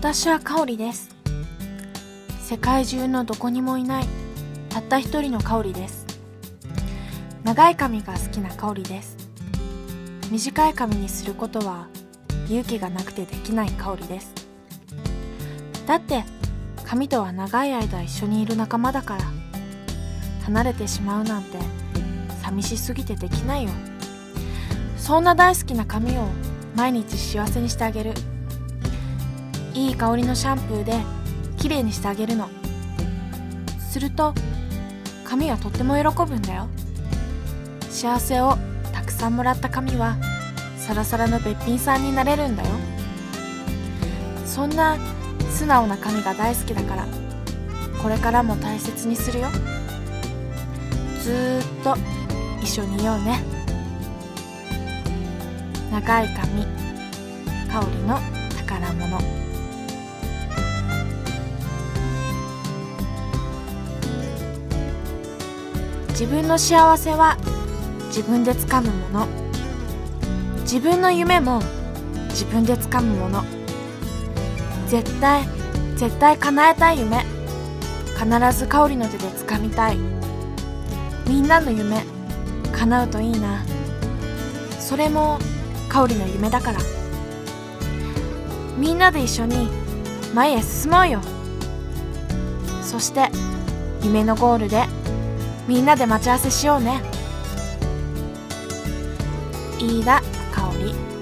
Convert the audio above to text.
私は香りです。世界中のどこにもいないたった一人の香りです。長い髪が好きな香りです。短い髪にすることは勇気がなくてできない香りです。だって髪とは長い間一緒にいる仲間だから離れてしまうなんて寂しすぎてできないよ。そんな大好きな髪を毎日幸せにしてあげる。いい香りのシャンプーで綺麗にしてあげるの。すると髪はとっても喜ぶんだよ。幸せをたくさんもらった髪はサラサラのべっぴんさんになれるんだよ。そんな素直な髪が大好きだからこれからも大切にするよ。ずっと一緒にいようね。長い髪香りの宝物。自分の幸せは自分でつかむもの。自分の夢も自分でつかむもの。絶対絶対叶えたい夢。必ず香りの手でつかみたい。みんなの夢叶うといいな。それも香りの夢だから。みんなで一緒に前へ進もうよ。そして夢のゴールでみんなで待ち合わせしようね。飯田香織。